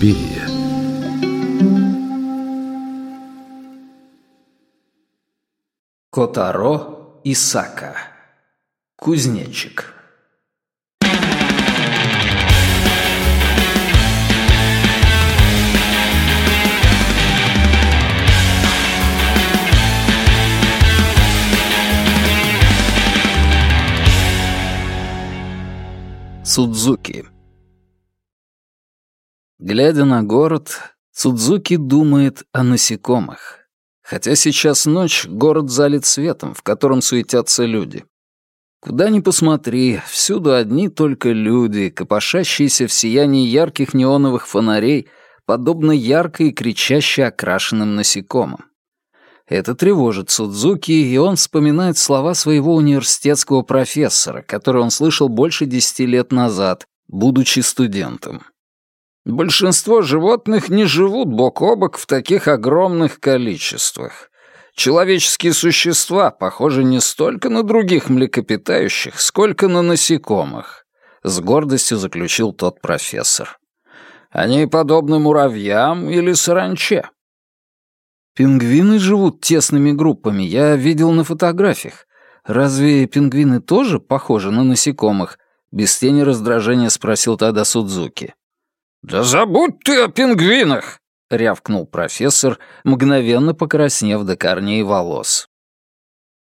Берия. Котаро Исака. Кузнечик. Судзуки. Глядя на город, Судзуки думает о насекомых. Хотя сейчас ночь, город залит светом, в котором суетятся люди. Куда ни посмотри, всюду одни только люди, копошащиеся в сиянии ярких неоновых фонарей, подобно ярко и кричаще окрашенным насекомым. Это тревожит Судзуки, и он вспоминает слова своего университетского профессора, которые он слышал больше десяти лет назад, будучи студентом. Большинство животных не живут бок о бок в таких огромных количествах. Человеческие существа похожи не столько на других млекопитающих, сколько на насекомых, с гордостью заключил тот профессор. Они подобны муравьям или саранче. Пингвины живут тесными группами, я видел на фотографиях. Разве пингвины тоже похожи на насекомых? Без тени раздражения спросил тогда Судзуки. «Да забудь ты о пингвинах!» — рявкнул профессор, мгновенно покраснев до корней волос.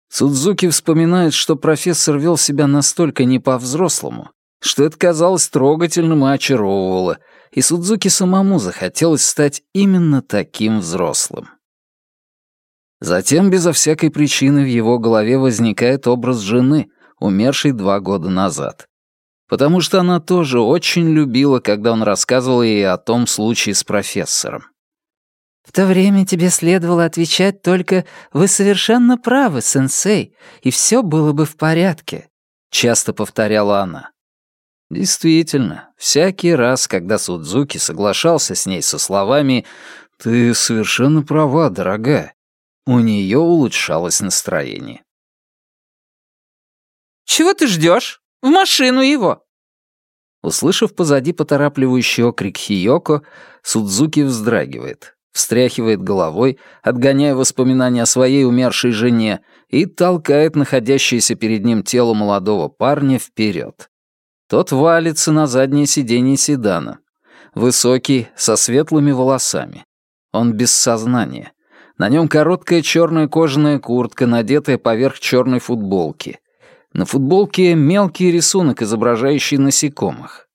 Судзуки вспоминает, что профессор вел себя настолько не по-взрослому, что это казалось трогательным и очаровывало, и Судзуки самому захотелось стать именно таким взрослым. Затем, безо всякой причины, в его голове возникает образ жены, умершей два года назад. Потому что она тоже очень любила, когда он рассказывал ей о том случае с профессором. «В то время тебе следовало отвечать только «Вы совершенно правы, сенсей, и все было бы в порядке», — часто повторяла она. Действительно, всякий раз, когда Судзуки соглашался с ней со словами «Ты совершенно права, дорогая», у нее улучшалось настроение. «Чего ты ждешь? В машину его!» Услышав позади поторапливающий окрик Хиёко, Судзуки вздрагивает, встряхивает головой, отгоняя воспоминания о своей умершей жене, и толкает находящееся перед ним тело молодого парня вперед. Тот валится на заднее сиденье седана. Высокий, со светлыми волосами. Он без сознания. На нем короткая черная кожаная куртка, надетая поверх черной футболки. На футболке мелкий рисунок, изображающий насекомых.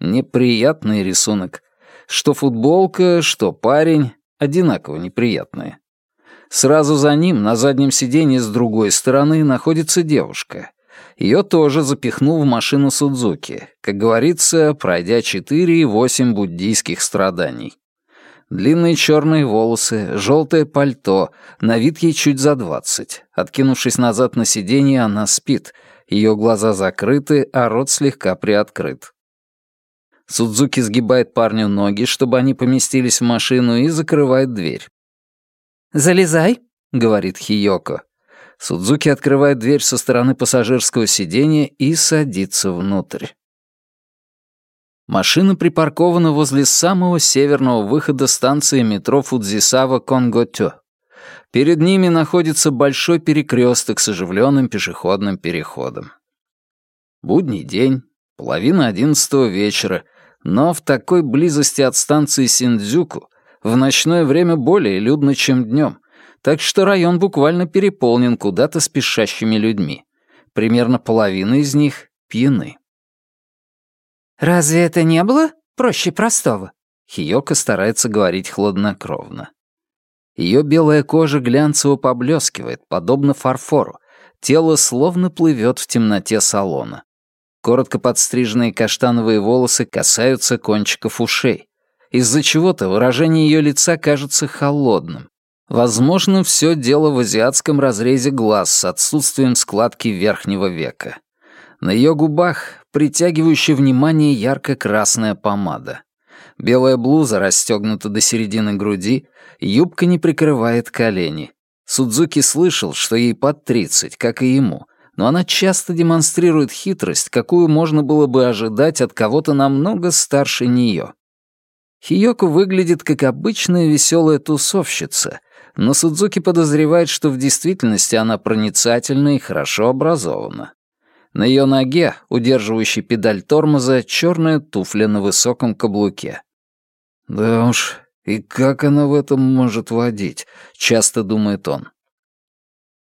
Неприятный рисунок. Что футболка, что парень, одинаково неприятные. Сразу за ним, на заднем сиденье с другой стороны, находится девушка. Ее тоже запихнул в машину Судзуки, как говорится, пройдя четыре и восемь буддийских страданий. Длинные черные волосы, желтое пальто, на вид ей чуть за двадцать. Откинувшись назад на сиденье, она спит. Ее глаза закрыты, а рот слегка приоткрыт. Судзуки сгибает парню ноги, чтобы они поместились в машину, и закрывает дверь. «Залезай», — говорит Хиёко. Судзуки открывает дверь со стороны пассажирского сиденья и садится внутрь. Машина припаркована возле самого северного выхода станции метро Фудзисава Конготё. Перед ними находится большой перекресток с оживленным пешеходным переходом. Будний день, половина одиннадцатого вечера, но в такой близости от станции Синдзюку в ночное время более людно, чем днем, так что район буквально переполнен куда-то спешащими людьми. Примерно половина из них пьяны. «Разве это не было проще простого?» Хиёка старается говорить хладнокровно. Ее белая кожа глянцево поблескивает, подобно фарфору. Тело словно плывет в темноте салона. Коротко подстриженные каштановые волосы касаются кончиков ушей. Из-за чего-то выражение ее лица кажется холодным. Возможно, все дело в азиатском разрезе глаз с отсутствием складки верхнего века. На ее губах притягивающая внимание ярко-красная помада. Белая блуза расстегнута до середины груди, юбка не прикрывает колени. Судзуки слышал, что ей под 30, как и ему, но она часто демонстрирует хитрость, какую можно было бы ожидать от кого-то намного старше нее. Хиёко выглядит как обычная веселая тусовщица, но Судзуки подозревает, что в действительности она проницательна и хорошо образована. На ее ноге, удерживающей педаль тормоза, черная туфля на высоком каблуке. «Да уж, и как она в этом может водить?» — часто думает он.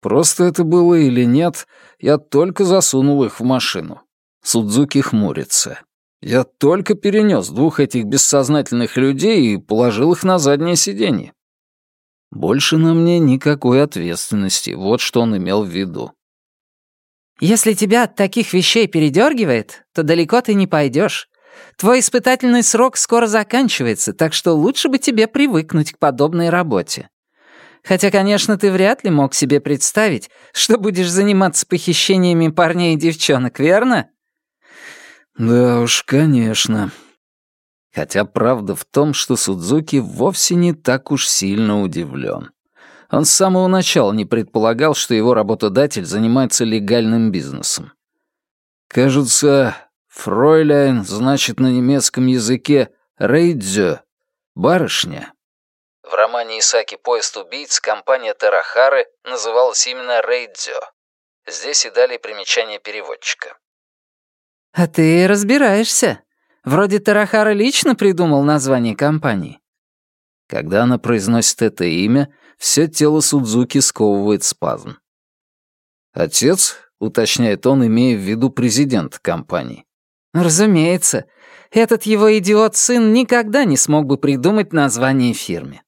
Просто это было или нет, я только засунул их в машину. Судзуки хмурится. Я только перенес двух этих бессознательных людей и положил их на заднее сиденье. Больше на мне никакой ответственности, вот что он имел в виду. «Если тебя от таких вещей передергивает, то далеко ты не пойдешь. Твой испытательный срок скоро заканчивается, так что лучше бы тебе привыкнуть к подобной работе. Хотя, конечно, ты вряд ли мог себе представить, что будешь заниматься похищениями парней и девчонок, верно?» «Да уж, конечно». Хотя правда в том, что Судзуки вовсе не так уж сильно удивлен. Он с самого начала не предполагал, что его работодатель занимается легальным бизнесом. Кажется, «фройляйн» значит на немецком языке «рейдзё» — «барышня». В романе Исаки «Поезд убийц» компания Тарахары называлась именно «рейдзё». Здесь и далее примечание переводчика. «А ты разбираешься. Вроде Тарахара лично придумал название компании». Когда она произносит это имя, все тело Судзуки сковывает спазм. «Отец?» — уточняет он, имея в виду президент компании. «Разумеется. Этот его идиот-сын никогда не смог бы придумать название фирме».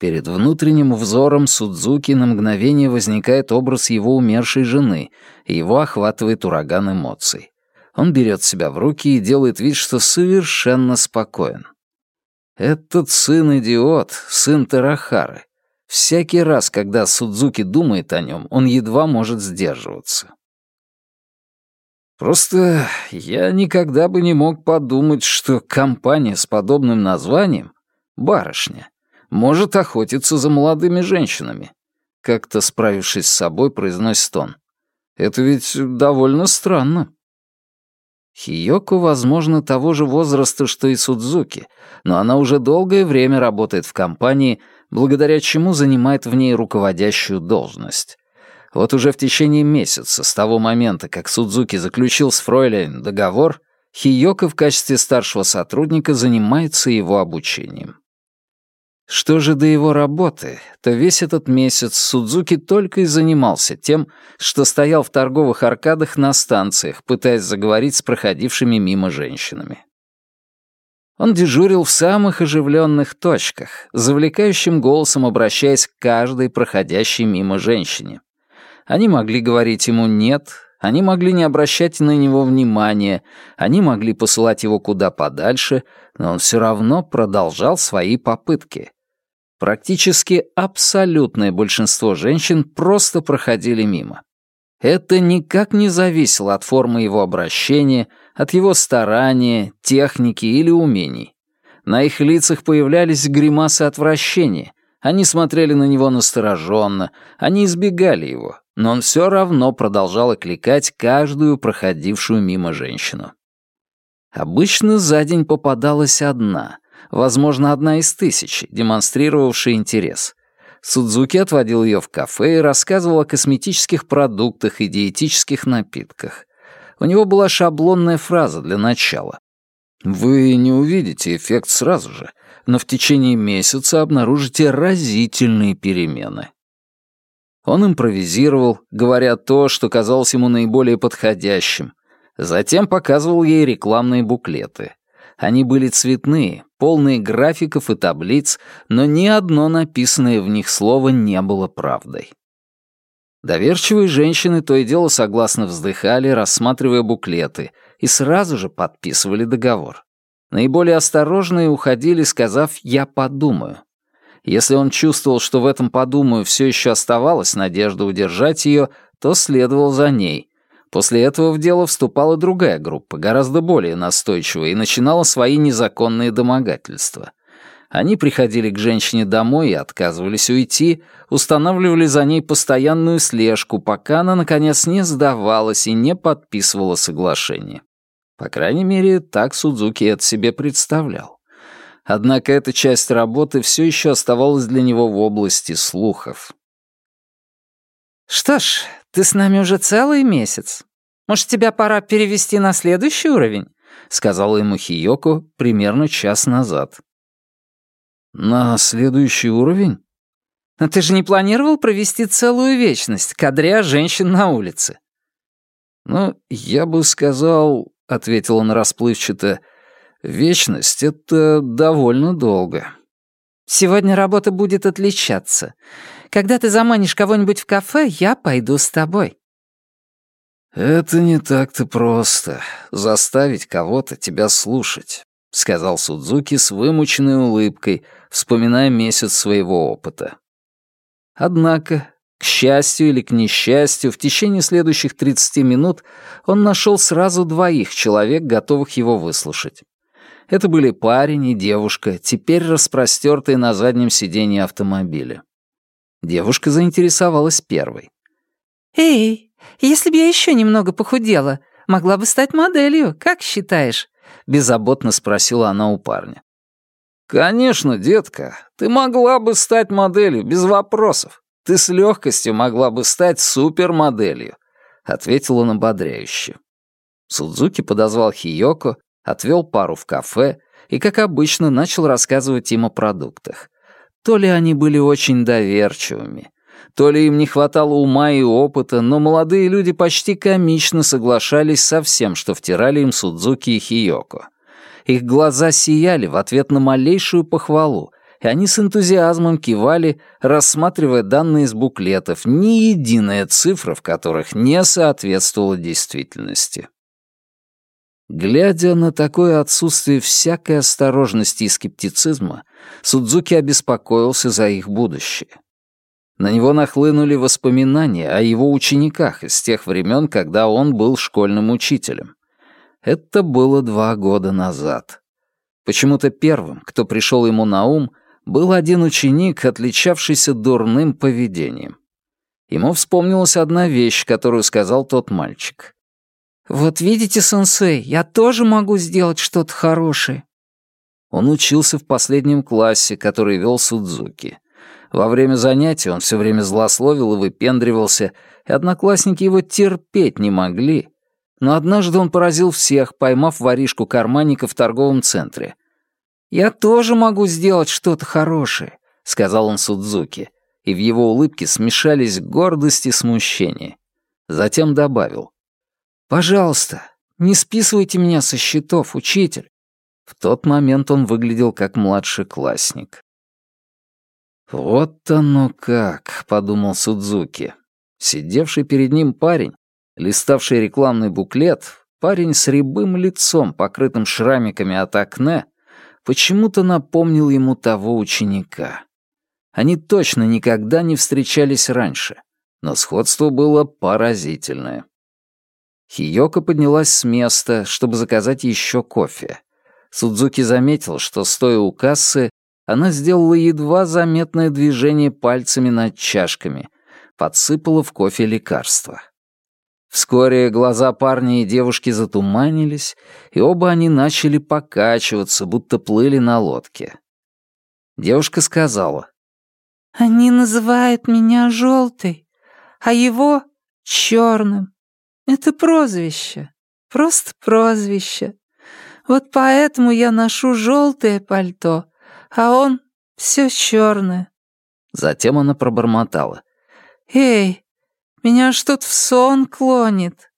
Перед внутренним взором Судзуки на мгновение возникает образ его умершей жены, и его охватывает ураган эмоций. Он берет себя в руки и делает вид, что совершенно спокоен. Этот сын-идиот, сын Тарахары. Всякий раз, когда Судзуки думает о нем, он едва может сдерживаться. Просто я никогда бы не мог подумать, что компания с подобным названием — барышня может охотиться за молодыми женщинами. Как-то справившись с собой, произносит он. Это ведь довольно странно. Хиёко, возможно, того же возраста, что и Судзуки, но она уже долгое время работает в компании, благодаря чему занимает в ней руководящую должность. Вот уже в течение месяца, с того момента, как Судзуки заключил с Фройлен договор, Хиёко в качестве старшего сотрудника занимается его обучением. Что же до его работы, то весь этот месяц Судзуки только и занимался тем, что стоял в торговых аркадах на станциях, пытаясь заговорить с проходившими мимо женщинами. Он дежурил в самых оживленных точках, завлекающим голосом обращаясь к каждой проходящей мимо женщине. Они могли говорить ему «нет», они могли не обращать на него внимания, они могли посылать его куда подальше, но он все равно продолжал свои попытки. Практически абсолютное большинство женщин просто проходили мимо. Это никак не зависело от формы его обращения, от его старания, техники или умений. На их лицах появлялись гримасы отвращения. Они смотрели на него настороженно, они избегали его, но он все равно продолжал окликать каждую проходившую мимо женщину. Обычно за день попадалась одна, возможно, одна из тысяч, демонстрировавшая интерес. Судзуки отводил ее в кафе и рассказывал о косметических продуктах и диетических напитках. У него была шаблонная фраза для начала. «Вы не увидите эффект сразу же, но в течение месяца обнаружите разительные перемены». Он импровизировал, говоря то, что казалось ему наиболее подходящим. Затем показывал ей рекламные буклеты. Они были цветные, полные графиков и таблиц, но ни одно написанное в них слово не было правдой. Доверчивые женщины то и дело согласно вздыхали, рассматривая буклеты, и сразу же подписывали договор. Наиболее осторожные уходили, сказав «я подумаю». Если он чувствовал, что в этом «подумаю» все еще оставалась надежда удержать ее, то следовал за ней. После этого в дело вступала другая группа, гораздо более настойчивая, и начинала свои незаконные домогательства. Они приходили к женщине домой и отказывались уйти, устанавливали за ней постоянную слежку, пока она, наконец, не сдавалась и не подписывала соглашение. По крайней мере, так Судзуки это себе представлял. Однако эта часть работы все еще оставалась для него в области слухов. «Что ж, ты с нами уже целый месяц. Может, тебя пора перевести на следующий уровень?» — сказала ему Хиёко примерно час назад. «На следующий уровень?» «Но ты же не планировал провести целую вечность, кадря женщин на улице?» «Ну, я бы сказал», — ответил он расплывчато, — «вечность — это довольно долго». «Сегодня работа будет отличаться. Когда ты заманишь кого-нибудь в кафе, я пойду с тобой». «Это не так-то просто — заставить кого-то тебя слушать», — сказал Судзуки с вымученной улыбкой, вспоминая месяц своего опыта. Однако, к счастью или к несчастью, в течение следующих 30 минут он нашел сразу двоих человек, готовых его выслушать. Это были парень и девушка, теперь распростертые на заднем сиденье автомобиля. Девушка заинтересовалась первой. «Эй, если бы я еще немного похудела, могла бы стать моделью, как считаешь?» — беззаботно спросила она у парня. «Конечно, детка, ты могла бы стать моделью, без вопросов. Ты с легкостью могла бы стать супермоделью», — ответил он ободряюще. Судзуки подозвал Хиёко, отвел пару в кафе и, как обычно, начал рассказывать им о продуктах. То ли они были очень доверчивыми, то ли им не хватало ума и опыта, но молодые люди почти комично соглашались со всем, что втирали им Судзуки и Хиёко. Их глаза сияли в ответ на малейшую похвалу, и они с энтузиазмом кивали, рассматривая данные из буклетов, ни единая цифра в которых не соответствовала действительности. Глядя на такое отсутствие всякой осторожности и скептицизма, Судзуки обеспокоился за их будущее. На него нахлынули воспоминания о его учениках из тех времен, когда он был школьным учителем. Это было два года назад. Почему-то первым, кто пришел ему на ум, был один ученик, отличавшийся дурным поведением. Ему вспомнилась одна вещь, которую сказал тот мальчик. «Вот видите, сенсей, я тоже могу сделать что-то хорошее». Он учился в последнем классе, который вел Судзуки. Во время занятий он все время злословил и выпендривался, и одноклассники его терпеть не могли. Но однажды он поразил всех, поймав воришку карманника в торговом центре. «Я тоже могу сделать что-то хорошее», — сказал он Судзуки, и в его улыбке смешались гордость и смущение. Затем добавил. «Пожалуйста, не списывайте меня со счетов, учитель». В тот момент он выглядел как младший классник. «Вот оно как», — подумал Судзуки. Сидевший перед ним парень, листавший рекламный буклет, парень с рябым лицом, покрытым шрамиками от акне, почему-то напомнил ему того ученика. Они точно никогда не встречались раньше, но сходство было поразительное. Хиёка поднялась с места, чтобы заказать еще кофе. Судзуки заметил, что, стоя у кассы, она сделала едва заметное движение пальцами над чашками, подсыпала в кофе лекарство. Вскоре глаза парня и девушки затуманились, и оба они начали покачиваться, будто плыли на лодке. Девушка сказала. «Они называют меня желтой, а его — черным. Это прозвище, просто прозвище. Вот поэтому я ношу желтое пальто, а он все черное. Затем она пробормотала. «Эй, меня что-то в сон клонит».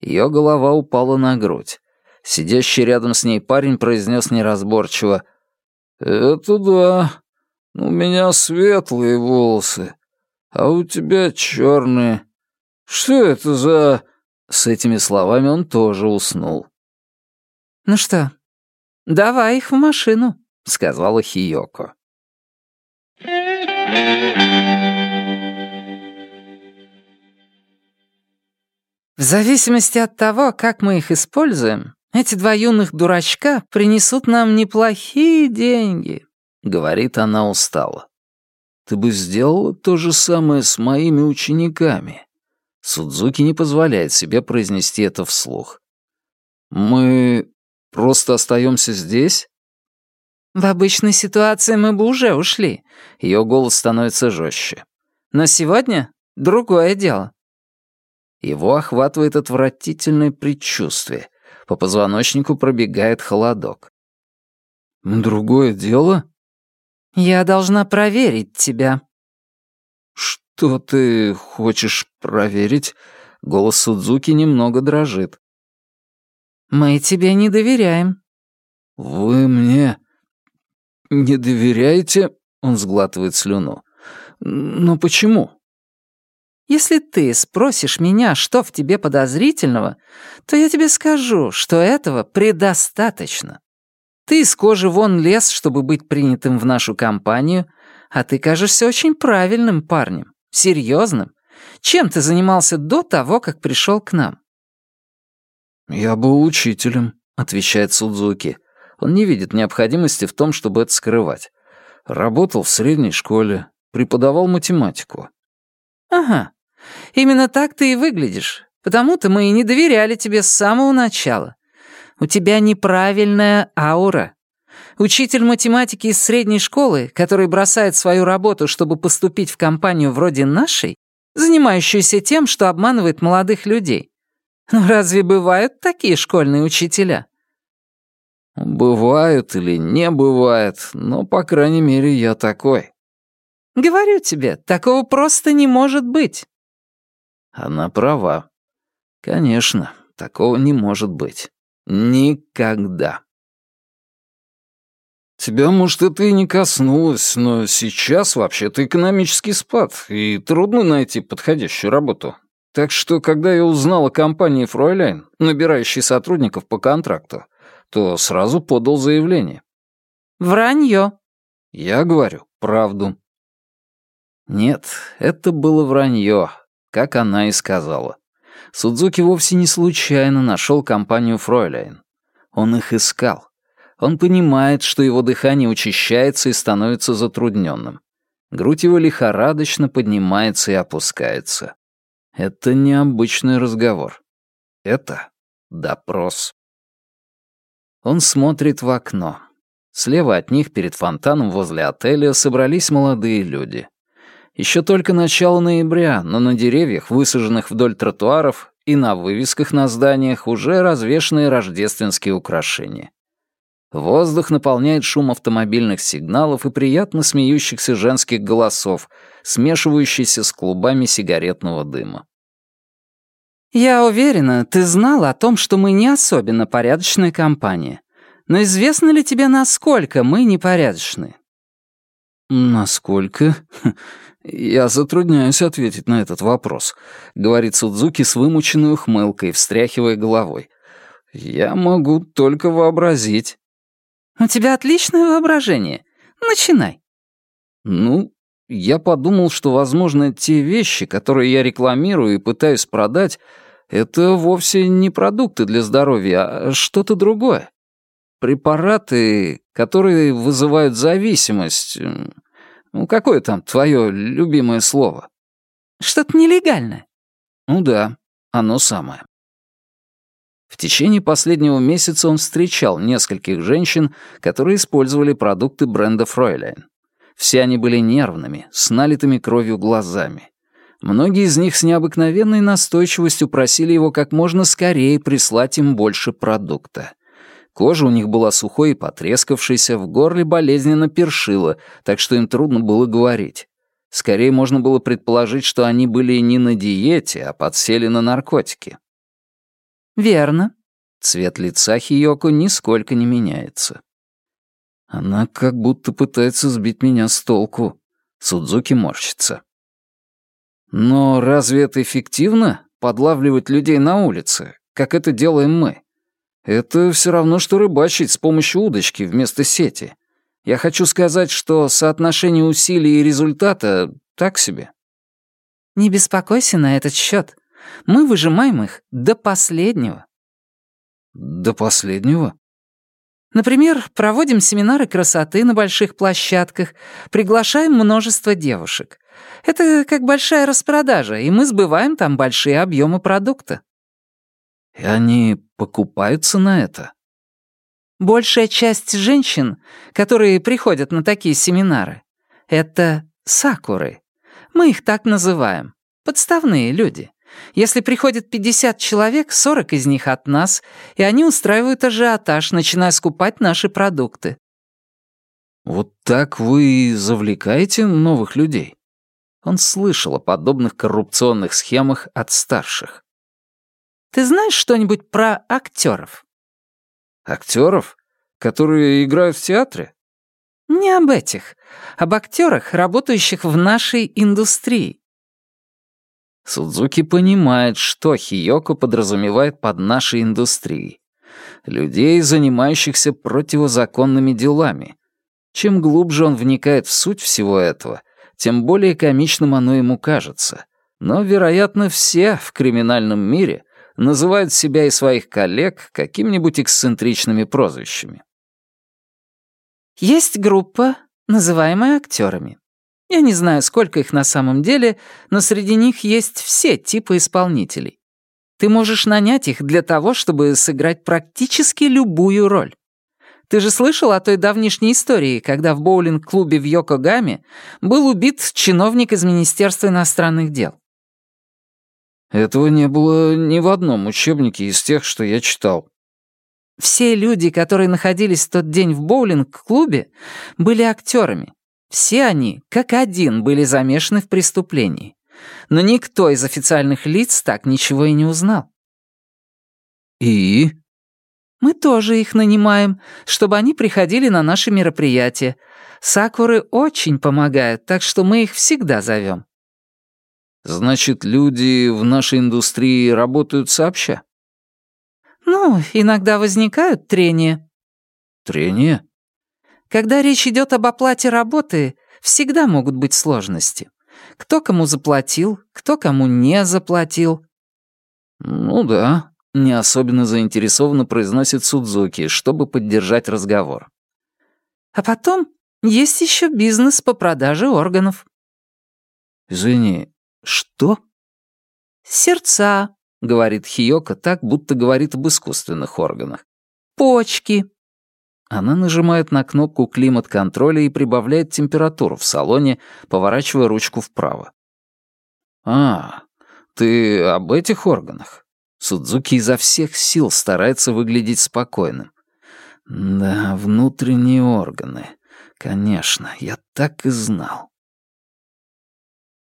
Ее голова упала на грудь. Сидящий рядом с ней парень произнес неразборчиво. «Это да. У меня светлые волосы, а у тебя черные. Что это за...» С этими словами он тоже уснул. «Ну что, давай их в машину», — сказала Хиёко. В зависимости от того, как мы их используем, эти два юных дурачка принесут нам неплохие деньги», — говорит она устало. «Ты бы сделала то же самое с моими учениками», Судзуки не позволяет себе произнести это вслух. «Мы просто остаемся здесь?» В обычной ситуации мы бы уже ушли. Ее голос становится жестче. Но сегодня другое дело. Его охватывает отвратительное предчувствие. По позвоночнику пробегает холодок. «Другое дело?» «Я должна проверить тебя». «Что ты хочешь проверить?» Голос Судзуки немного дрожит. «Мы тебе не доверяем». «Вы мне не доверяете?» Он сглатывает слюну. «Но почему?» Если ты спросишь меня, что в тебе подозрительного, то я тебе скажу, что этого предостаточно. Ты из кожи вон лез, чтобы быть принятым в нашу компанию, а ты кажешься очень правильным парнем, серьезным. Чем ты занимался до того, как пришел к нам?» «Я был учителем», — отвечает Судзуки. Он не видит необходимости в том, чтобы это скрывать. Работал в средней школе, преподавал математику. «Ага, Именно так ты и выглядишь. Потому-то мы и не доверяли тебе с самого начала. У тебя неправильная аура. Учитель математики из средней школы, который бросает свою работу, чтобы поступить в компанию вроде нашей, занимающуюся тем, что обманывает молодых людей. Ну разве бывают такие школьные учителя? Бывают или не бывает, но, по крайней мере, я такой. Говорю тебе, такого просто не может быть. Она права. Конечно, такого не может быть. Никогда. Тебя, может, это и не коснулось, но сейчас вообще-то экономический спад, и трудно найти подходящую работу. Так что, когда я узнал о компании «Фройляйн», набирающей сотрудников по контракту, то сразу подал заявление. «Вранье». Я говорю правду. Нет, это было вранье, как она и сказала. Судзуки вовсе не случайно нашел компанию Фройляйн. Он их искал. Он понимает, что его дыхание учащается и становится затрудненным. Грудь его лихорадочно поднимается и опускается. Это необычный разговор. Это допрос. Он смотрит в окно. Слева от них перед фонтаном возле отеля собрались молодые люди. Еще только начало ноября, но на деревьях, высаженных вдоль тротуаров, и на вывесках на зданиях уже развешаны рождественские украшения. Воздух наполняет шум автомобильных сигналов и приятно смеющихся женских голосов, смешивающийся с клубами сигаретного дыма. «Я уверена, ты знал о том, что мы не особенно порядочная компания. Но известно ли тебе, насколько мы непорядочны?» «Насколько?» «Я затрудняюсь ответить на этот вопрос», — говорит Судзуки с вымученной ухмылкой, встряхивая головой. «Я могу только вообразить». «У тебя отличное воображение. Начинай». «Ну, я подумал, что, возможно, те вещи, которые я рекламирую и пытаюсь продать, это вовсе не продукты для здоровья, а что-то другое. Препараты, которые вызывают зависимость, ну, какое там твое любимое слово? Что-то нелегальное. Ну да, оно самое. В течение последнего месяца он встречал нескольких женщин, которые использовали продукты бренда Фройляйн. Все они были нервными, с налитыми кровью глазами. Многие из них с необыкновенной настойчивостью просили его как можно скорее прислать им больше продукта. Кожа у них была сухой и потрескавшейся, в горле болезненно першила, так что им трудно было говорить. Скорее можно было предположить, что они были не на диете, а подсели на наркотики. «Верно». Цвет лица Хиёко нисколько не меняется. Она как будто пытается сбить меня с толку. Судзуки морщится. Но разве это эффективно, подлавливать людей на улице, как это делаем мы? Это все равно, что рыбачить с помощью удочки вместо сети. Я хочу сказать, что соотношение усилий и результата так себе. Не беспокойся на этот счет. Мы выжимаем их до последнего. До последнего? Например, проводим семинары красоты на больших площадках, приглашаем множество девушек. Это как большая распродажа, и мы сбываем там большие объемы продукта. И они покупаются на это? Большая часть женщин, которые приходят на такие семинары, это сакуры. Мы их так называем. Подставные люди. Если приходит 50 человек, 40 из них от нас, и они устраивают ажиотаж, начиная скупать наши продукты. Вот так вы завлекаете новых людей? Он слышал о подобных коррупционных схемах от старших. Ты знаешь что-нибудь про актеров? Актеров, которые играют в театре? Не об этих, об актерах, работающих в нашей индустрии. Судзуки понимает, что Хиёко подразумевает под нашей индустрией. Людей, занимающихся противозаконными делами. Чем глубже он вникает в суть всего этого, тем более комичным оно ему кажется. Но, вероятно, все в криминальном мире называют себя и своих коллег какими-нибудь эксцентричными прозвищами. Есть группа, называемая актерами. Я не знаю, сколько их на самом деле, но среди них есть все типы исполнителей. Ты можешь нанять их для того, чтобы сыграть практически любую роль. Ты же слышал о той давнишней истории, когда в боулинг-клубе в Йокогаме был убит чиновник из Министерства иностранных дел? Этого не было ни в одном учебнике из тех, что я читал. Все люди, которые находились в тот день в боулинг-клубе, были актерами. Все они, как один, были замешаны в преступлении. Но никто из официальных лиц так ничего и не узнал. «И?» «Мы тоже их нанимаем, чтобы они приходили на наши мероприятия. Сакуры очень помогают, так что мы их всегда зовем. Значит, люди в нашей индустрии работают сообща? Ну, иногда возникают трения. Трения? Когда речь идет об оплате работы, всегда могут быть сложности. Кто кому заплатил, кто кому не заплатил. Ну да, не особенно заинтересованно произносит Судзуки, чтобы поддержать разговор. А потом есть еще бизнес по продаже органов. Извини, что? Сердца, говорит Хиока так, будто говорит об искусственных органах. Почки. Она нажимает на кнопку климат-контроля и прибавляет температуру в салоне, поворачивая ручку вправо. «А, ты об этих органах?» Судзуки изо всех сил старается выглядеть спокойным. «Да, внутренние органы. Конечно, я так и знал».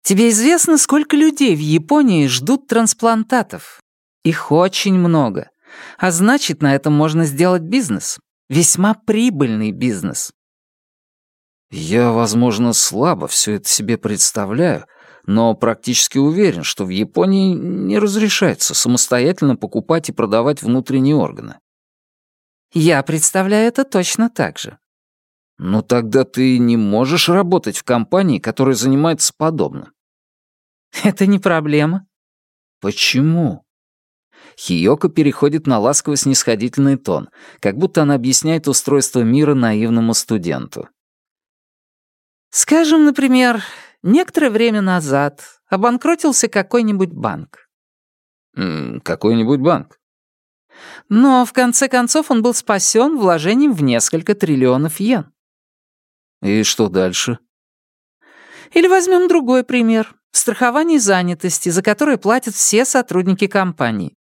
Тебе известно, сколько людей в Японии ждут трансплантатов? Их очень много. А значит, на этом можно сделать бизнес. Весьма прибыльный бизнес. Я, возможно, слабо все это себе представляю, но практически уверен, что в Японии не разрешается самостоятельно покупать и продавать внутренние органы. Я представляю это точно так же. Но тогда ты не можешь работать в компании, которая занимается подобным. Это не проблема. Почему? Хиёко переходит на ласково-снисходительный тон, как будто она объясняет устройство мира наивному студенту. Скажем, например, некоторое время назад обанкротился какой-нибудь банк. Какой-нибудь банк? Но в конце концов он был спасен вложением в несколько триллионов йен. И что дальше? Или возьмем другой пример. Страхование занятости, за которое платят все сотрудники компании.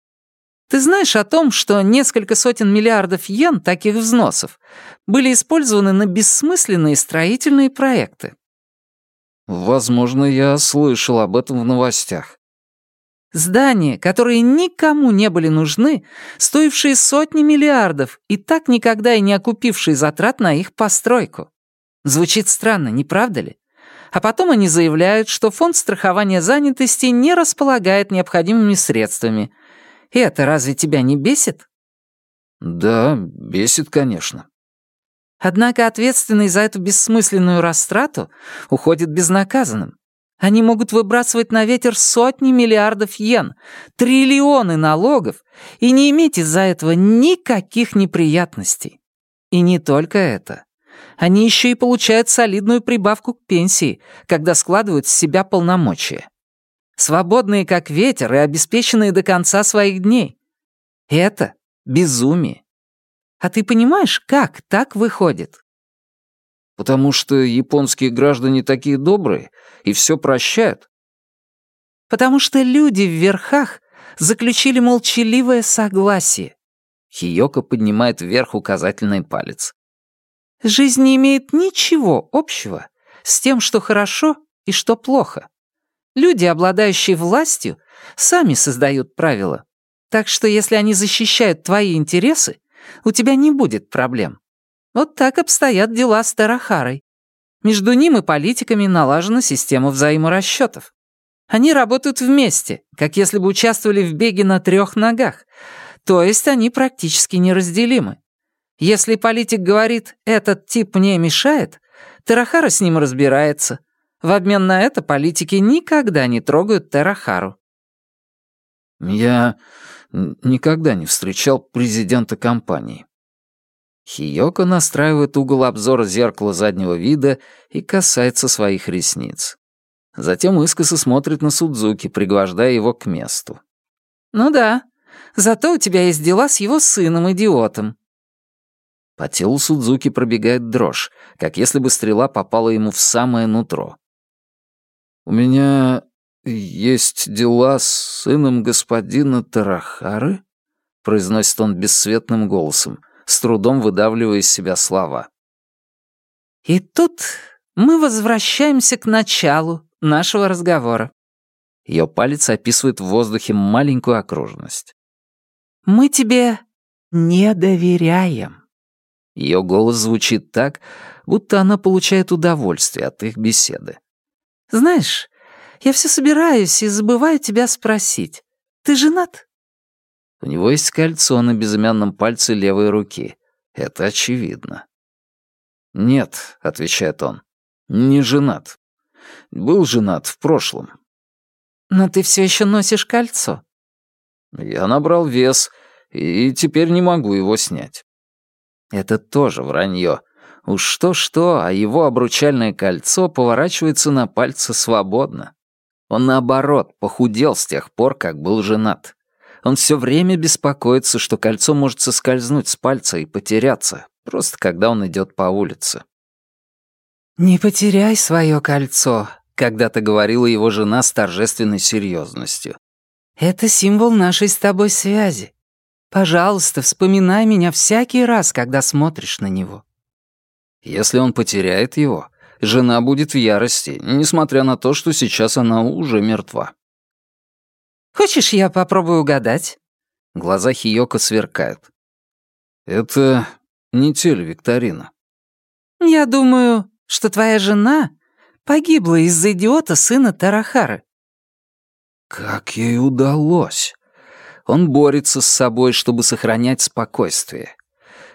Ты знаешь о том, что несколько сотен миллиардов йен таких взносов были использованы на бессмысленные строительные проекты? Возможно, я слышал об этом в новостях. Здания, которые никому не были нужны, стоившие сотни миллиардов и так никогда и не окупившие затрат на их постройку. Звучит странно, не правда ли? А потом они заявляют, что фонд страхования занятости не располагает необходимыми средствами. И это разве тебя не бесит? Да, бесит, конечно. Однако ответственный за эту бессмысленную растрату уходит безнаказанным. Они могут выбрасывать на ветер сотни миллиардов йен, триллионы налогов и не иметь из-за этого никаких неприятностей. И не только это. Они еще и получают солидную прибавку к пенсии, когда складывают с себя полномочия. Свободные как ветер и обеспеченные до конца своих дней. Это безумие. А ты понимаешь, как так выходит? Потому что японские граждане такие добрые и все прощают. Потому что люди в верхах заключили молчаливое согласие. Хиёко поднимает вверх указательный палец. Жизнь не имеет ничего общего с тем, что хорошо и что плохо. Люди, обладающие властью, сами создают правила. Так что если они защищают твои интересы, у тебя не будет проблем. Вот так обстоят дела с Тарахарой. Между ним и политиками налажена система взаиморасчетов. Они работают вместе, как если бы участвовали в беге на трех ногах, то есть они практически неразделимы. Если политик говорит «этот тип мне мешает», Тарахара с ним разбирается. В обмен на это политики никогда не трогают Тарахару. Я никогда не встречал президента компании. Хиёко настраивает угол обзора зеркала заднего вида и касается своих ресниц. Затем искоса смотрит на Судзуки, пригвождая его к месту. «Ну да, зато у тебя есть дела с его сыном-идиотом». По телу Судзуки пробегает дрожь, как если бы стрела попала ему в самое нутро. «У меня есть дела с сыном господина Тарахары?» — произносит он бесцветным голосом, с трудом выдавливая из себя слова. «И тут мы возвращаемся к началу нашего разговора». Ее палец описывает в воздухе маленькую окружность. «Мы тебе не доверяем». Ее голос звучит так, будто она получает удовольствие от их беседы. «Знаешь, я все собираюсь и забываю тебя спросить. Ты женат?» У него есть кольцо на безымянном пальце левой руки. Это очевидно. «Нет», — отвечает он, — «не женат. Был женат в прошлом». «Но ты все еще носишь кольцо». «Я набрал вес, и теперь не могу его снять». Это тоже вранье. Уж что-что, а его обручальное кольцо поворачивается на пальце свободно. Он, наоборот, похудел с тех пор, как был женат. Он все время беспокоится, что кольцо может соскользнуть с пальца и потеряться, просто когда он идет по улице. «Не потеряй свое кольцо», — когда-то говорила его жена с торжественной серьезностью. «Это символ нашей с тобой связи. Пожалуйста, вспоминай меня всякий раз, когда смотришь на него». Если он потеряет его, Жена будет в ярости, несмотря на то, что сейчас она уже мертва. «Хочешь, я попробую угадать?» Глаза Хиёко сверкают. «Это не телевикторина». «Я думаю, что твоя жена погибла из-за идиота сына Тарахары». «Как ей удалось?» Он борется с собой, чтобы сохранять спокойствие.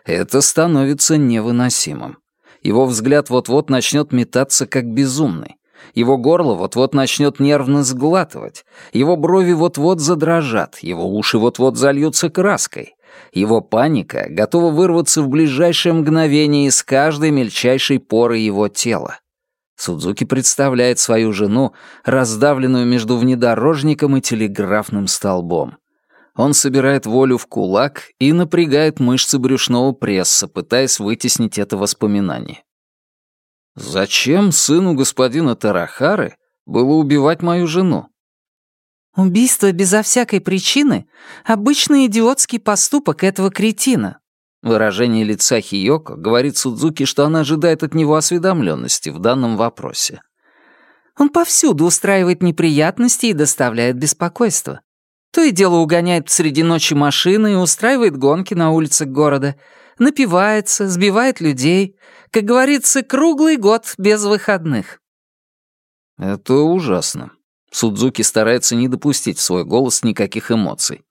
Это становится невыносимым. Его взгляд вот-вот начнет метаться как безумный. Его горло вот-вот начнет нервно сглатывать. Его брови вот-вот задрожат. Его уши вот-вот зальются краской. Его паника готова вырваться в ближайшее мгновение из каждой мельчайшей поры его тела. Судзуки представляет свою жену, раздавленную между внедорожником и телеграфным столбом. Он собирает волю в кулак и напрягает мышцы брюшного пресса, пытаясь вытеснить это воспоминание. Зачем сыну господина Тарахары было убивать мою жену? Убийство безо всякой причины — обычный идиотский поступок этого кретина. Выражение лица Хиёко говорит Судзуки, что она ожидает от него осведомленности в данном вопросе. Он повсюду устраивает неприятности и доставляет беспокойство. То и дело угоняет среди ночи машины и устраивает гонки на улицах города. Напивается, сбивает людей. Как говорится, круглый год без выходных. Это ужасно. Судзуки старается не допустить в свой голос никаких эмоций.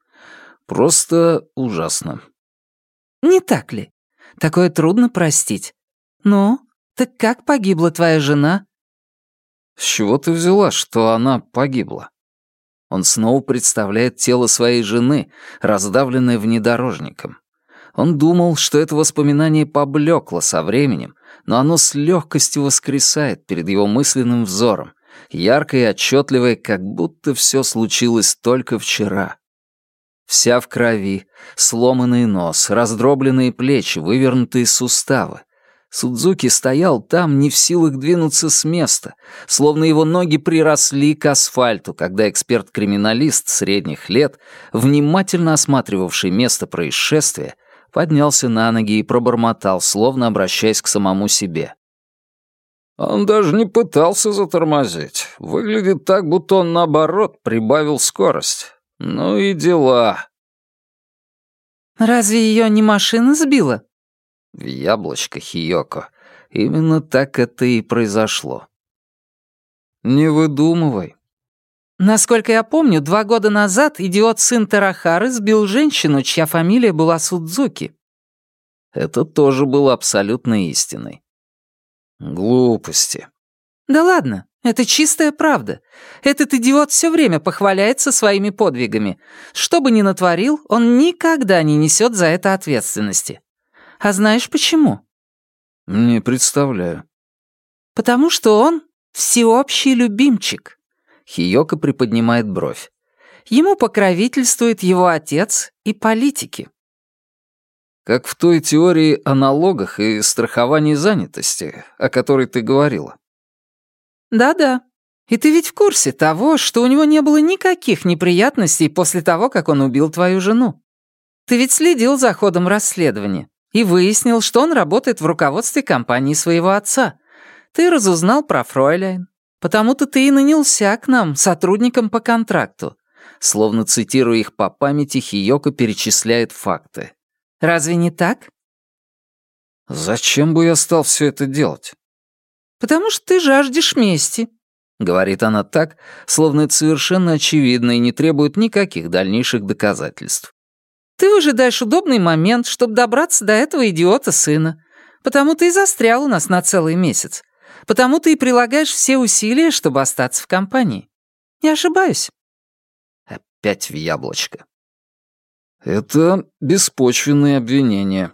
Просто ужасно. Не так ли? Такое трудно простить. Ну, так как погибла твоя жена? С чего ты взяла, что она погибла? Он снова представляет тело своей жены, раздавленное внедорожником. Он думал, что это воспоминание поблекло со временем, но оно с легкостью воскресает перед его мысленным взором, яркое и отчетливое, как будто все случилось только вчера. Вся в крови, сломанный нос, раздробленные плечи, вывернутые суставы. Судзуки стоял там, не в силах двинуться с места, словно его ноги приросли к асфальту, когда эксперт-криминалист средних лет, внимательно осматривавший место происшествия, поднялся на ноги и пробормотал, словно обращаясь к самому себе. «Он даже не пытался затормозить. Выглядит так, будто он, наоборот, прибавил скорость. Ну и дела». «Разве ее не машина сбила?» В яблочко Хиёко. Именно так это и произошло. «Не выдумывай», Насколько я помню, два года назад идиот-сын Тарахары сбил женщину, чья фамилия была Судзуки. Это тоже было абсолютной истиной. Глупости. Да ладно, это чистая правда. Этот идиот все время похваляется своими подвигами. Что бы ни натворил, он никогда не несет за это ответственности. А знаешь почему? Не представляю. Потому что он всеобщий любимчик. Хиёка приподнимает бровь. Ему покровительствует его отец и политики. Как в той теории о налогах и страховании занятости, о которой ты говорила. Да-да. И ты ведь в курсе того, что у него не было никаких неприятностей после того, как он убил твою жену. Ты ведь следил за ходом расследования и выяснил, что он работает в руководстве компании своего отца. Ты разузнал про Фройляйн, Потому-то ты и нанялся к нам, сотрудником по контракту. Словно цитируя их по памяти, Хиёко перечисляет факты. Разве не так? Зачем бы я стал все это делать? Потому что ты жаждешь мести. Говорит она так, словно это совершенно очевидно и не требует никаких дальнейших доказательств. Ты выжидаешь удобный момент, чтобы добраться до этого идиота сына. Потому ты и застрял у нас на целый месяц. Потому ты и прилагаешь все усилия, чтобы остаться в компании. Не ошибаюсь?» Опять в яблочко. «Это беспочвенные обвинения».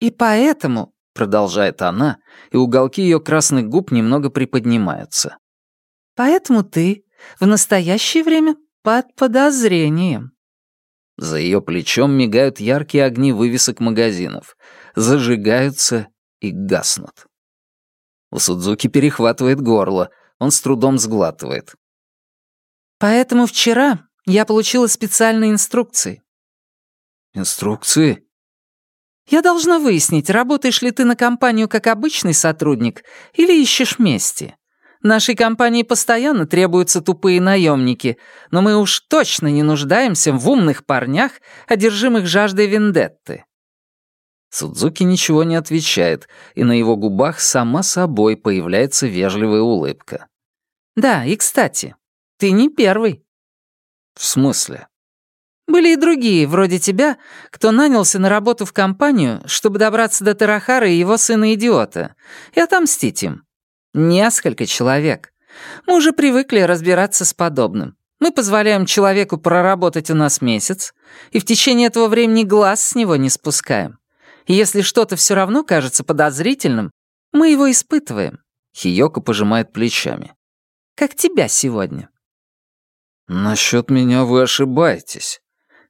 «И поэтому», — продолжает она, и уголки ее красных губ немного приподнимаются, «поэтому ты в настоящее время под подозрением». За ее плечом мигают яркие огни вывесок магазинов, зажигаются и гаснут. У Судзуки перехватывает горло, он с трудом сглатывает. «Поэтому вчера я получила специальные инструкции». «Инструкции?» «Я должна выяснить, работаешь ли ты на компанию как обычный сотрудник или ищешь мести. Нашей компании постоянно требуются тупые наемники, но мы уж точно не нуждаемся в умных парнях, одержимых жаждой вендетты. Судзуки ничего не отвечает, и на его губах сама собой появляется вежливая улыбка. «Да, и кстати, ты не первый». «В смысле?» «Были и другие, вроде тебя, кто нанялся на работу в компанию, чтобы добраться до Тарахара и его сына-идиота, и отомстить им. Несколько человек. Мы уже привыкли разбираться с подобным. Мы позволяем человеку проработать у нас месяц, и в течение этого времени глаз с него не спускаем. И если что-то все равно кажется подозрительным, мы его испытываем. Хиёко пожимает плечами. Как тебя сегодня. Насчет меня вы ошибаетесь.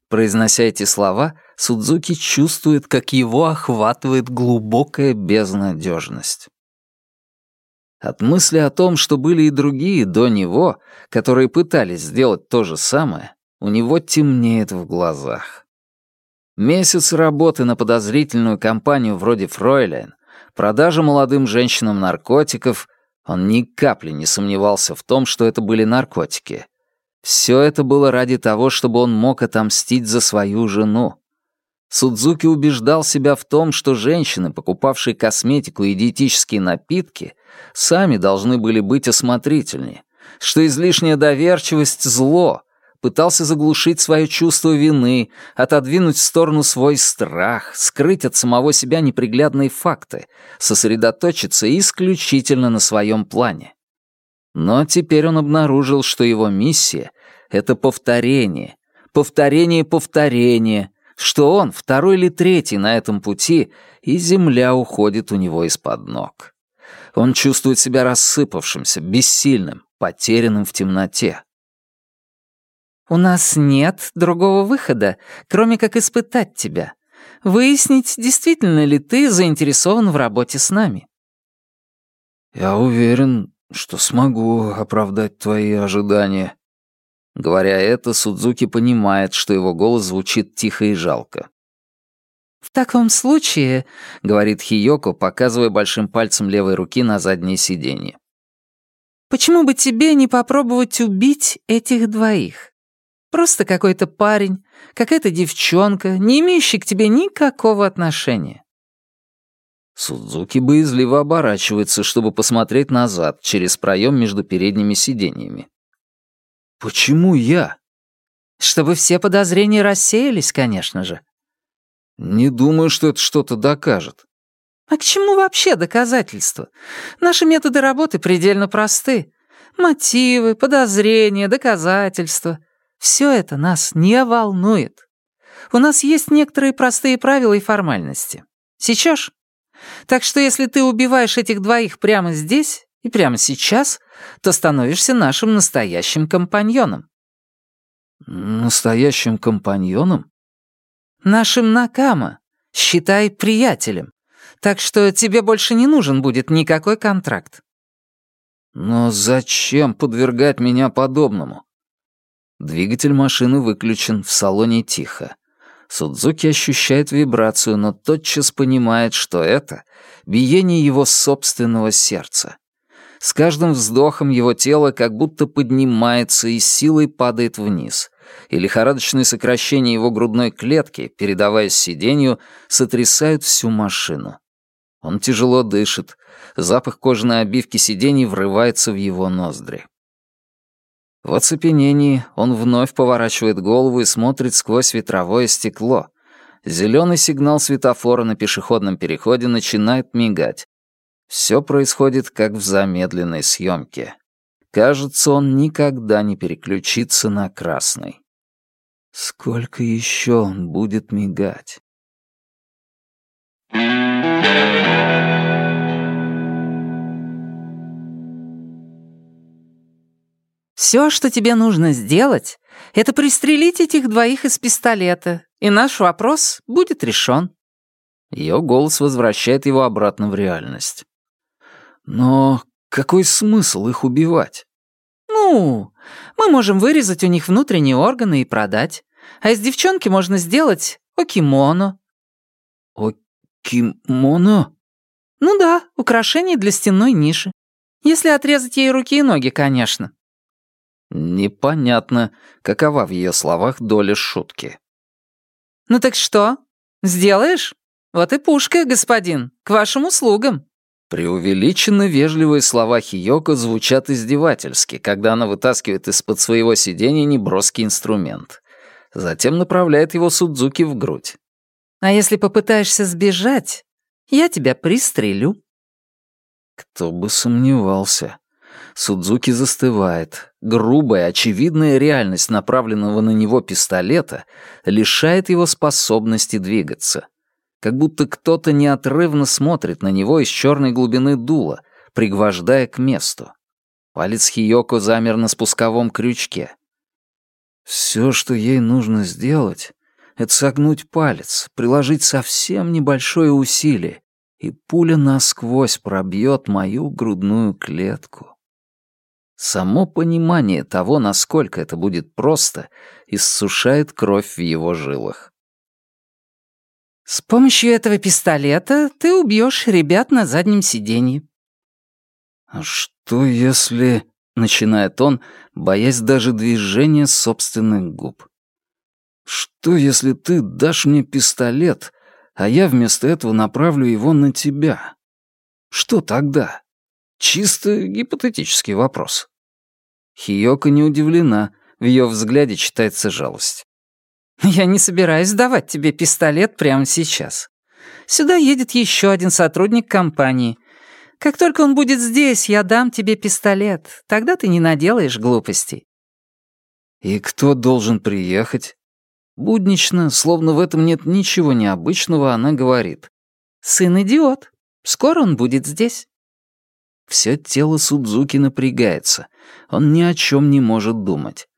Произнося эти слова, Судзуки чувствует, как его охватывает глубокая безнадежность. От мысли о том, что были и другие до него, которые пытались сделать то же самое, у него темнеет в глазах. Месяц работы на подозрительную компанию вроде Фройлен, продажа молодым женщинам наркотиков, он ни капли не сомневался в том, что это были наркотики. Все это было ради того, чтобы он мог отомстить за свою жену. Судзуки убеждал себя в том, что женщины, покупавшие косметику и диетические напитки, сами должны были быть осмотрительнее, что излишняя доверчивость — зло, пытался заглушить свое чувство вины, отодвинуть в сторону свой страх, скрыть от самого себя неприглядные факты, сосредоточиться исключительно на своем плане. Но теперь он обнаружил, что его миссия — это повторение, повторение повторение, что он второй или третий на этом пути, и земля уходит у него из-под ног. Он чувствует себя рассыпавшимся, бессильным, потерянным в темноте. У нас нет другого выхода, кроме как испытать тебя. Выяснить, действительно ли ты заинтересован в работе с нами. Я уверен, что смогу оправдать твои ожидания. Говоря это, Судзуки понимает, что его голос звучит тихо и жалко. «В таком случае», — говорит Хиёко, показывая большим пальцем левой руки на заднее сиденье, «почему бы тебе не попробовать убить этих двоих? Просто какой-то парень, какая-то девчонка, не имеющий к тебе никакого отношения». Судзуки боязливо оборачивается, чтобы посмотреть назад, через проем между передними сиденьями. «Почему я?» «Чтобы все подозрения рассеялись, конечно же». «Не думаю, что это что-то докажет». «А к чему вообще доказательства? Наши методы работы предельно просты. Мотивы, подозрения, доказательства — все это нас не волнует. У нас есть некоторые простые правила и формальности. Сейчас так что если ты убиваешь этих двоих прямо здесь и прямо сейчас, то становишься нашим настоящим компаньоном». «Настоящим компаньоном?» «Нашим Накама. Считай приятелем. Так что тебе больше не нужен будет никакой контракт». «Но зачем подвергать меня подобному?» Двигатель машины выключен, в салоне тихо. Судзуки ощущает вибрацию, но тотчас понимает, что это биение его собственного сердца. С каждым вздохом его тело как будто поднимается и силой падает вниз, и лихорадочные сокращения его грудной клетки, передаваясь сиденью, сотрясают всю машину. Он тяжело дышит, запах кожаной обивки сидений врывается в его ноздри. В оцепенении он вновь поворачивает голову и смотрит сквозь ветровое стекло. Зеленый сигнал светофора на пешеходном переходе начинает мигать. Все происходит как в замедленной съемке. Кажется, он никогда не переключится на красный. Сколько еще он будет мигать? Все, что тебе нужно сделать, это пристрелить этих двоих из пистолета, и наш вопрос будет решен». Ее голос возвращает его обратно в реальность. «Но какой смысл их убивать?» «Ну, мы можем вырезать у них внутренние органы и продать. А из девчонки можно сделать окимоно». «Окимоно?» «Ну да, украшение для стенной ниши. Если отрезать ей руки и ноги, конечно». Непонятно, какова в ее словах доля шутки. «Ну так что, сделаешь? Вот и пушка, господин, к вашим услугам». Преувеличенно вежливые слова Хиёко звучат издевательски, когда она вытаскивает из-под своего сиденья неброский инструмент. Затем направляет его Судзуки в грудь. «А если попытаешься сбежать, я тебя пристрелю». Кто бы сомневался. Судзуки застывает. Грубая, очевидная реальность направленного на него пистолета лишает его способности двигаться. Как будто кто-то неотрывно смотрит на него из черной глубины дула, пригвождая к месту. Палец Хиёко замер на спусковом крючке. Все, что ей нужно сделать, это согнуть палец, приложить совсем небольшое усилие, и пуля насквозь пробьет мою грудную клетку. Само понимание того, насколько это будет просто, иссушает кровь в его жилах. «С помощью этого пистолета ты убьешь ребят на заднем сиденье». «А что если...» — начинает он, боясь даже движения собственных губ. «Что если ты дашь мне пистолет, а я вместо этого направлю его на тебя? Что тогда?» Чисто гипотетический вопрос. Хиёка не удивлена, в ее взгляде читается жалость. «Я не собираюсь давать тебе пистолет прямо сейчас. Сюда едет еще один сотрудник компании. Как только он будет здесь, я дам тебе пистолет. Тогда ты не наделаешь глупостей». «И кто должен приехать?» Буднично, словно в этом нет ничего необычного, она говорит. «Сын-идиот. Скоро он будет здесь». Все тело Судзуки напрягается. Он ни о чем не может думать.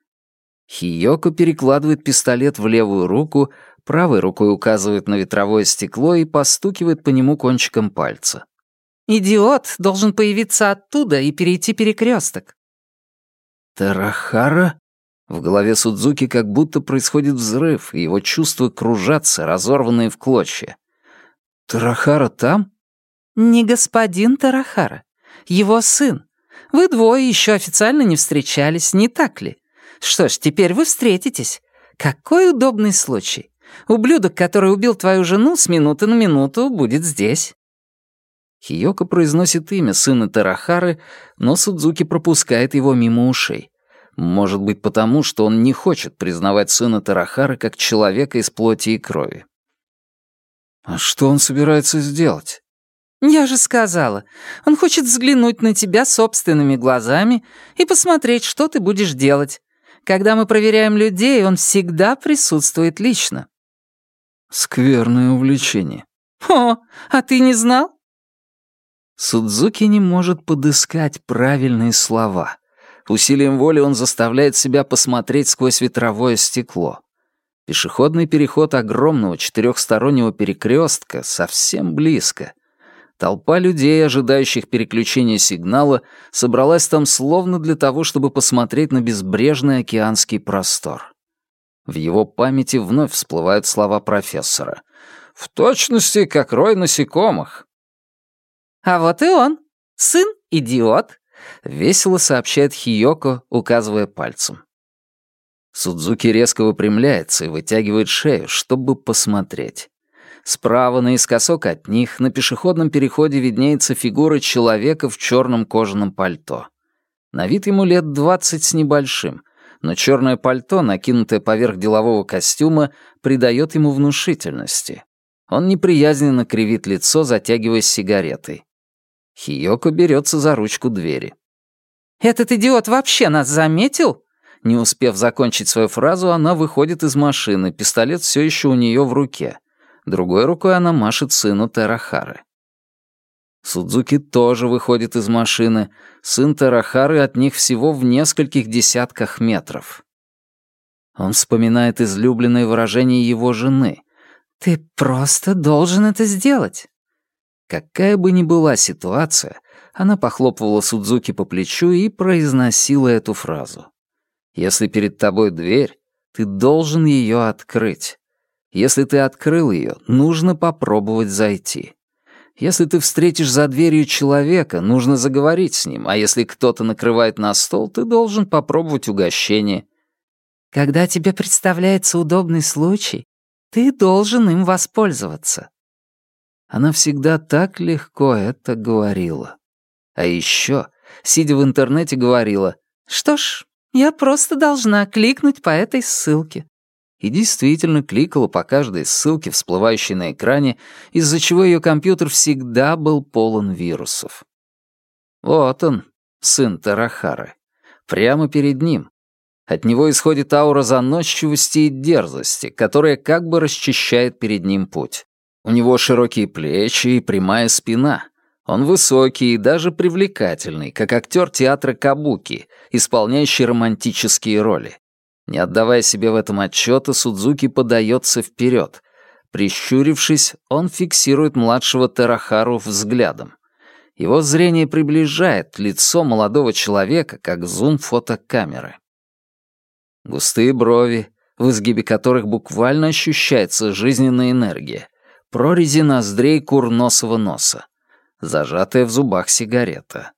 Хиёко перекладывает пистолет в левую руку, правой рукой указывает на ветровое стекло и постукивает по нему кончиком пальца. «Идиот должен появиться оттуда и перейти перекресток. «Тарахара?» В голове Судзуки как будто происходит взрыв, и его чувства кружатся, разорванные в клочья. «Тарахара там?» «Не господин Тарахара. Его сын. Вы двое еще официально не встречались, не так ли? Что ж, теперь вы встретитесь. Какой удобный случай. Ублюдок, который убил твою жену, с минуты на минуту будет здесь». Хиёко произносит имя сына Тарахары, но Судзуки пропускает его мимо ушей. Может быть, потому, что он не хочет признавать сына Тарахары как человека из плоти и крови. А что он собирается сделать? «Я же сказала, он хочет взглянуть на тебя собственными глазами и посмотреть, что ты будешь делать. Когда мы проверяем людей, он всегда присутствует лично». «Скверное увлечение». «О, а ты не знал?» Судзуки не может подыскать правильные слова. Усилием воли он заставляет себя посмотреть сквозь ветровое стекло. Пешеходный переход огромного четырехстороннего перекрестка совсем близко. Толпа людей, ожидающих переключения сигнала, собралась там словно для того, чтобы посмотреть на безбрежный океанский простор. В его памяти вновь всплывают слова профессора. «В точности, как рой насекомых». «А вот и он. Сын-идиот», — весело сообщает Хиёко, указывая пальцем. Судзуки резко выпрямляется и вытягивает шею, чтобы посмотреть. Справа, наискосок от них, на пешеходном переходе виднеется фигура человека в черном кожаном пальто. На вид ему лет двадцать с небольшим, но черное пальто, накинутое поверх делового костюма, придает ему внушительности. Он неприязненно кривит лицо, затягиваясь сигаретой. Хиёко берется за ручку двери. «Этот идиот вообще нас заметил?» Не успев закончить свою фразу, она выходит из машины, пистолет все еще у нее в руке. Другой рукой она машет сыну Терахары. Судзуки тоже выходит из машины. Сын Терахары от них всего в нескольких десятках метров. Он вспоминает излюбленное выражение его жены. «Ты просто должен это сделать». Какая бы ни была ситуация, она похлопывала Судзуки по плечу и произносила эту фразу. Если перед тобой дверь, ты должен ее открыть. Если ты открыл ее, нужно попробовать зайти. Если ты встретишь за дверью человека, нужно заговорить с ним, а если кто-то накрывает на стол, ты должен попробовать угощение. Когда тебе представляется удобный случай, ты должен им воспользоваться. Она всегда так легко это говорила. А еще, сидя в интернете, говорила, «Что ж, я просто должна кликнуть по этой ссылке». И действительно кликала по каждой ссылке, всплывающей на экране, из-за чего ее компьютер всегда был полон вирусов. Вот он, сын Тарахары. Прямо перед ним. От него исходит аура заносчивости и дерзости, которая как бы расчищает перед ним путь. У него широкие плечи и прямая спина. Он высокий и даже привлекательный, как актер театра Кабуки, исполняющий романтические роли. Не отдавая себе в этом отчета, Судзуки подается вперед. Прищурившись, он фиксирует младшего Терахару взглядом. Его зрение приближает лицо молодого человека, как зум фотокамеры. Густые брови, в изгибе которых буквально ощущается жизненная энергия, прорези ноздрей курносого носа, зажатая в зубах сигарета.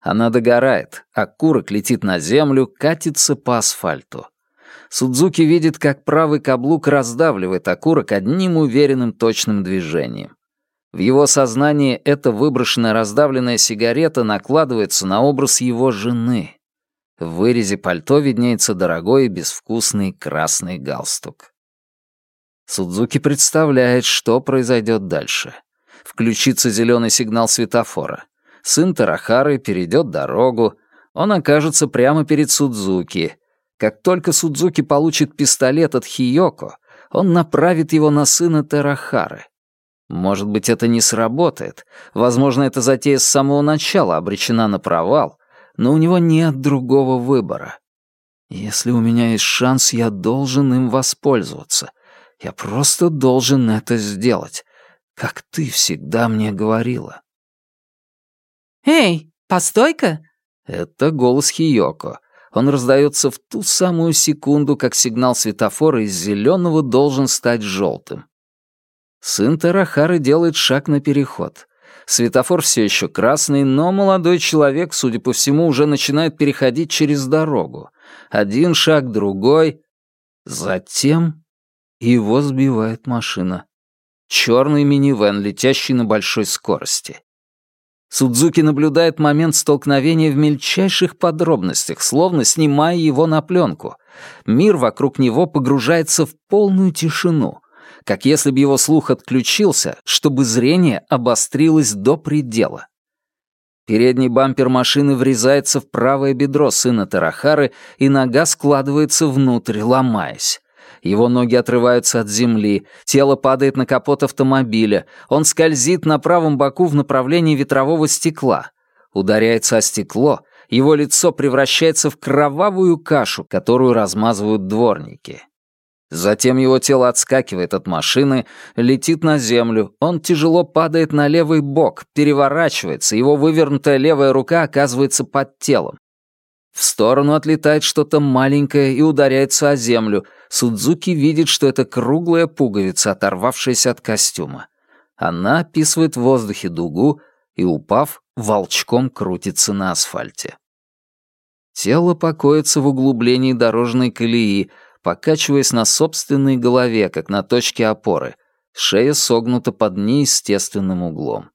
Она догорает, а курок летит на землю, катится по асфальту. Судзуки видит, как правый каблук раздавливает окурок одним уверенным точным движением. В его сознании эта выброшенная раздавленная сигарета накладывается на образ его жены. В вырезе пальто виднеется дорогой и безвкусный красный галстук. Судзуки представляет, что произойдет дальше. Включится зеленый сигнал светофора. Сын Тарахары перейдет дорогу. Он окажется прямо перед Судзуки. Как только Судзуки получит пистолет от Хиёко, он направит его на сына Тарахары. Может быть, это не сработает. Возможно, эта затея с самого начала обречена на провал, но у него нет другого выбора. Если у меня есть шанс, я должен им воспользоваться. Я просто должен это сделать, как ты всегда мне говорила. «Эй, постой-ка!» Это голос Хиёко. Он раздается в ту самую секунду, как сигнал светофора из зеленого должен стать желтым. Сын Тарахары делает шаг на переход. Светофор все еще красный, но молодой человек, судя по всему, уже начинает переходить через дорогу. Один шаг, другой. Затем его сбивает машина. Черный минивэн, летящий на большой скорости. Судзуки наблюдает момент столкновения в мельчайших подробностях, словно снимая его на пленку. Мир вокруг него погружается в полную тишину, как если бы его слух отключился, чтобы зрение обострилось до предела. Передний бампер машины врезается в правое бедро сына Тарахары, и нога складывается внутрь, ломаясь. Его ноги отрываются от земли, тело падает на капот автомобиля, он скользит на правом боку в направлении ветрового стекла. Ударяется о стекло, его лицо превращается в кровавую кашу, которую размазывают дворники. Затем его тело отскакивает от машины, летит на землю, он тяжело падает на левый бок, переворачивается, его вывернутая левая рука оказывается под телом. В сторону отлетает что-то маленькое и ударяется о землю. Судзуки видит, что это круглая пуговица, оторвавшаяся от костюма. Она описывает в воздухе дугу и, упав, волчком крутится на асфальте. Тело покоится в углублении дорожной колеи, покачиваясь на собственной голове, как на точке опоры. Шея согнута под неестественным углом.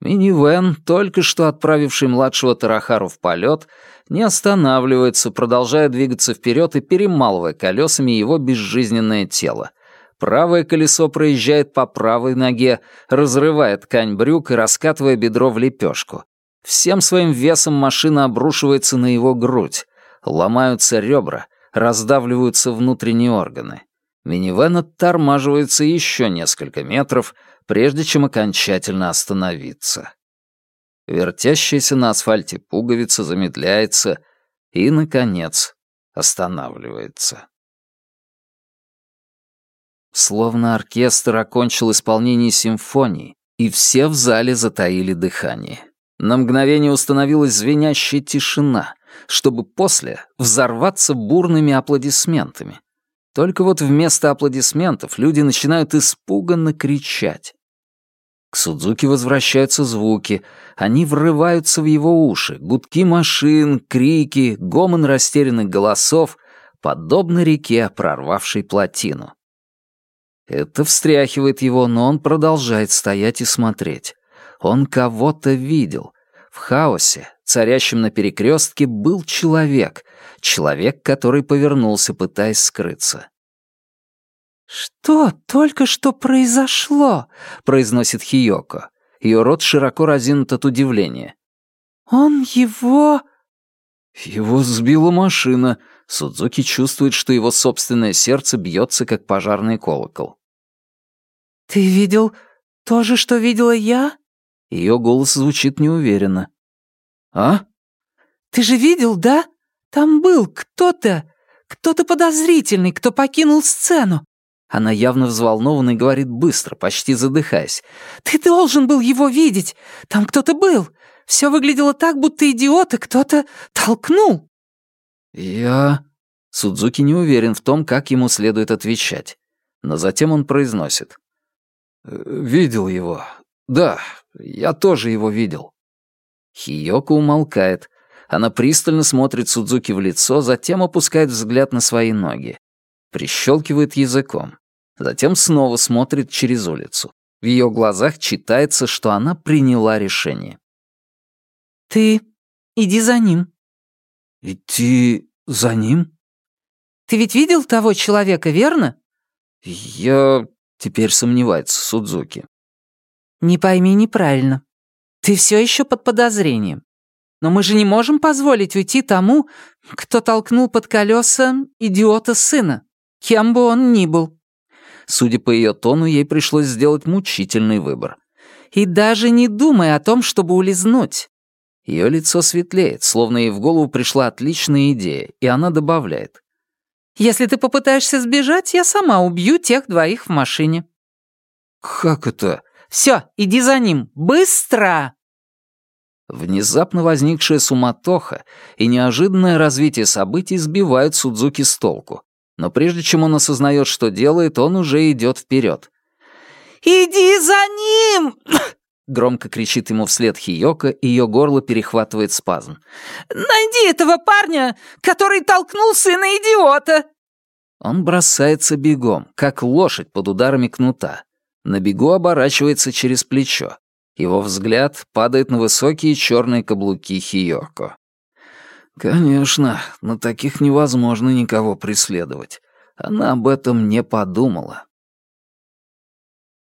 Минивэн, только что отправивший младшего Тарахару в полет, не останавливается, продолжая двигаться вперед и перемалывая колесами его безжизненное тело. Правое колесо проезжает по правой ноге, разрывая ткань брюк и раскатывая бедро в лепешку. Всем своим весом машина обрушивается на его грудь. Ломаются ребра, раздавливаются внутренние органы. Минивэн оттормаживается еще несколько метров, прежде чем окончательно остановиться. Вертящаяся на асфальте пуговица замедляется и, наконец, останавливается. Словно оркестр окончил исполнение симфонии, и все в зале затаили дыхание. На мгновение установилась звенящая тишина, чтобы после взорваться бурными аплодисментами. Только вот вместо аплодисментов люди начинают испуганно кричать. К Судзуки возвращаются звуки. Они врываются в его уши. Гудки машин, крики, гомон растерянных голосов, подобно реке, прорвавшей плотину. Это встряхивает его, но он продолжает стоять и смотреть. Он кого-то видел. В хаосе, царящем на перекрестке, был человек. Человек, который повернулся, пытаясь скрыться. «Что только что произошло?» — произносит Хиёко. Ее рот широко разинут от удивления. «Он его...» Его сбила машина. Судзуки чувствует, что его собственное сердце бьется, как пожарный колокол. «Ты видел то же, что видела я?» Ее голос звучит неуверенно. «А?» «Ты же видел, да? Там был кто-то, кто-то подозрительный, кто покинул сцену. Она явно взволнована и говорит быстро, почти задыхаясь. «Ты должен был его видеть! Там кто-то был! Все выглядело так, будто идиота кто-то толкнул!» «Я...» Судзуки не уверен в том, как ему следует отвечать. Но затем он произносит. «Э, «Видел его. Да, я тоже его видел». Хиёко умолкает. Она пристально смотрит Судзуки в лицо, затем опускает взгляд на свои ноги. Прищелкивает языком. Затем снова смотрит через улицу. В ее глазах читается, что она приняла решение. «Ты иди за ним». «Идти за ним?» «Ты ведь видел того человека, верно?» «Я...» — теперь сомневается Судзуки. «Не пойми неправильно. Ты все еще под подозрением. Но мы же не можем позволить уйти тому, кто толкнул под колеса идиота сына, кем бы он ни был. Судя по ее тону, ей пришлось сделать мучительный выбор. «И даже не думай о том, чтобы улизнуть». Ее лицо светлеет, словно ей в голову пришла отличная идея, и она добавляет. «Если ты попытаешься сбежать, я сама убью тех двоих в машине». «Как это?» «Все, иди за ним! Быстро!» Внезапно возникшая суматоха и неожиданное развитие событий сбивают Судзуки с толку. Но прежде чем он осознает, что делает, он уже идет вперед. «Иди за ним!» Громко кричит ему вслед Хиёка, и ее горло перехватывает спазм. «Найди этого парня, который толкнул сына идиота!» Он бросается бегом, как лошадь под ударами кнута. На бегу оборачивается через плечо. Его взгляд падает на высокие черные каблуки Хиёко. Конечно, на таких невозможно никого преследовать. Она об этом не подумала.